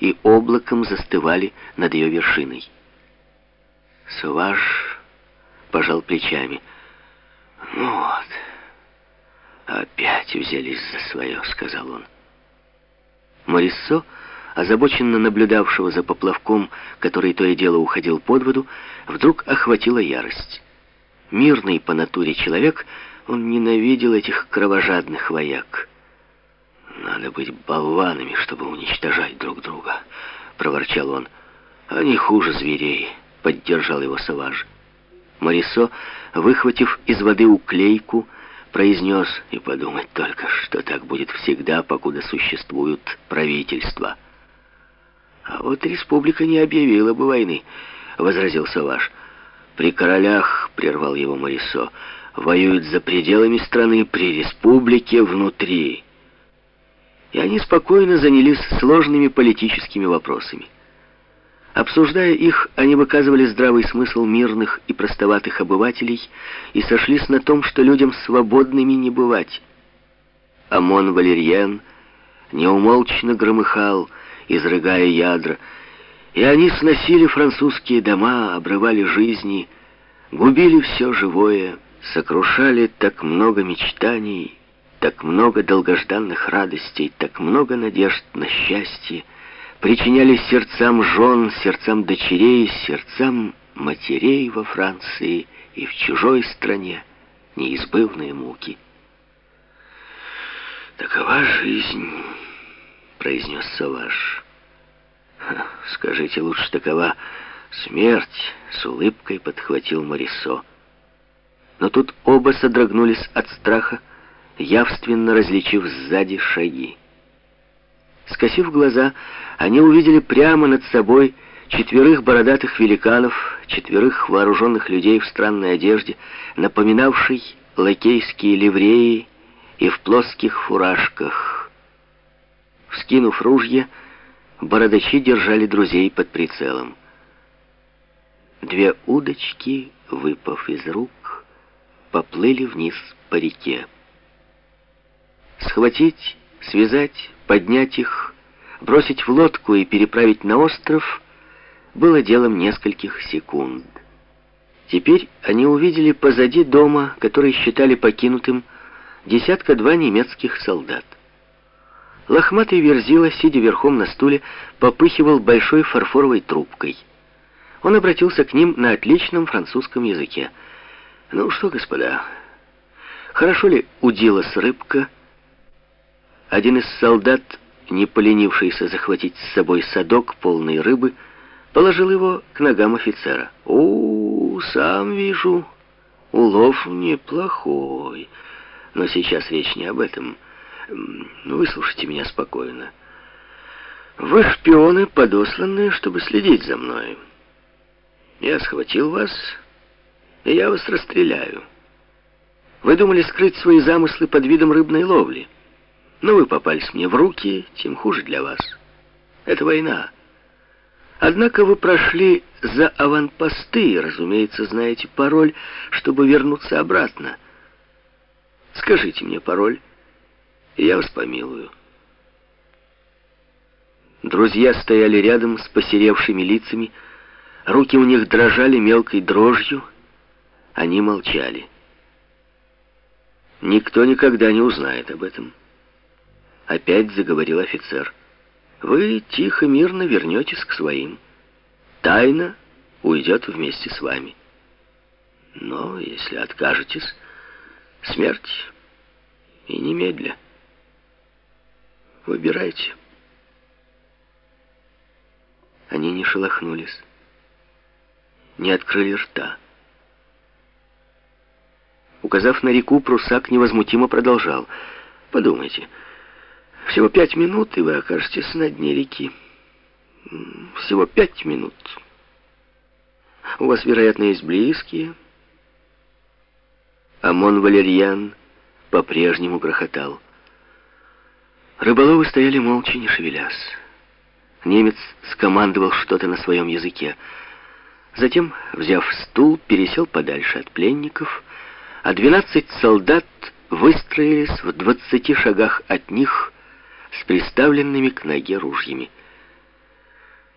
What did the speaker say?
и облаком застывали над ее вершиной. Суваж пожал плечами. «Ну вот, опять взялись за свое», — сказал он. Мориссо, озабоченно наблюдавшего за поплавком, который то и дело уходил под воду, вдруг охватила ярость. Мирный по натуре человек, он ненавидел этих кровожадных вояк. «Надо быть болванами, чтобы уничтожать друг друга», — проворчал он. «Они хуже зверей», — поддержал его Саваж. Морисо, выхватив из воды уклейку, произнес, и подумать только, что так будет всегда, покуда существуют правительства. «А вот республика не объявила бы войны», — возразил Саваж. «При королях», — прервал его Морисо, — «воюют за пределами страны, при республике внутри» и они спокойно занялись сложными политическими вопросами. Обсуждая их, они выказывали здравый смысл мирных и простоватых обывателей и сошлись на том, что людям свободными не бывать. Амон Валерьян неумолчно громыхал, изрыгая ядра, и они сносили французские дома, обрывали жизни, губили все живое, сокрушали так много мечтаний, так много долгожданных радостей, так много надежд на счастье, причиняли сердцам жен, сердцам дочерей, сердцам матерей во Франции и в чужой стране неизбывные муки. «Такова жизнь», — произнес Саваш. «Скажите лучше, такова смерть», — с улыбкой подхватил Морисо. Но тут оба содрогнулись от страха, явственно различив сзади шаги. Скосив глаза, они увидели прямо над собой четверых бородатых великанов, четверых вооруженных людей в странной одежде, напоминавшей лакейские ливреи и в плоских фуражках. Вскинув ружья, бородачи держали друзей под прицелом. Две удочки, выпав из рук, поплыли вниз по реке. Схватить, связать, поднять их, бросить в лодку и переправить на остров было делом нескольких секунд. Теперь они увидели позади дома, который считали покинутым, десятка-два немецких солдат. Лохматый верзила, сидя верхом на стуле, попыхивал большой фарфоровой трубкой. Он обратился к ним на отличном французском языке. «Ну что, господа, хорошо ли удилась рыбка?» Один из солдат, не поленившийся захватить с собой садок полный рыбы, положил его к ногам офицера. «У, сам вижу, улов неплохой. Но сейчас речь не об этом. Выслушайте меня спокойно. Вы шпионы, подосланные, чтобы следить за мной. Я схватил вас, и я вас расстреляю. Вы думали скрыть свои замыслы под видом рыбной ловли?» Но вы попались мне в руки, тем хуже для вас. Это война. Однако вы прошли за аванпосты и, разумеется, знаете пароль, чтобы вернуться обратно. Скажите мне пароль, и я вас помилую. Друзья стояли рядом с посеревшими лицами, руки у них дрожали мелкой дрожью, они молчали. Никто никогда не узнает об этом. Опять заговорил офицер. Вы тихо, мирно вернетесь к своим. Тайна уйдет вместе с вами. Но если откажетесь, смерть и немедля. Выбирайте. Они не шелохнулись, не открыли рта. Указав на реку, прусак невозмутимо продолжал. «Подумайте». Всего пять минут, и вы окажетесь на дне реки. Всего пять минут. У вас, вероятно, есть близкие. Амон Валерьян по-прежнему грохотал. Рыболовы стояли молча, не шевелясь. Немец скомандовал что-то на своем языке. Затем, взяв стул, пересел подальше от пленников, а двенадцать солдат выстроились в двадцати шагах от них, с приставленными к ноге ружьями.